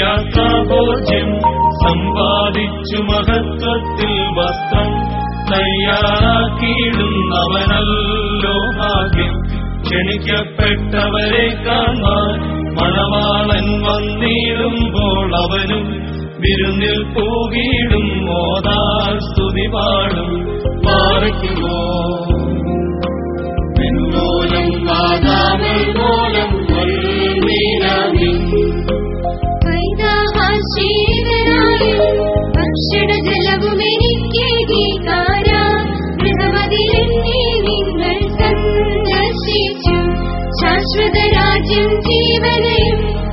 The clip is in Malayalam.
യാത്രാഭോജ്യം സമ്പാദിച്ചു മഹത്വത്തിൽ വസ്ത്രം തയ്യാറാക്കിയിടുന്നവനല്ലോ ഭാഗ്യം. ക്ഷണിക്കപ്പെട്ടവരെ കാണാൻ മണവാളൻ വന്നിടുമ്പോൾ അവനും വിരുന്നിൽ പോകിയിടും. മോദാ സ്തുതി പാടും. പാറയ്ക്കുമോ ശാശ്വത രാജ്യം ജീവനയും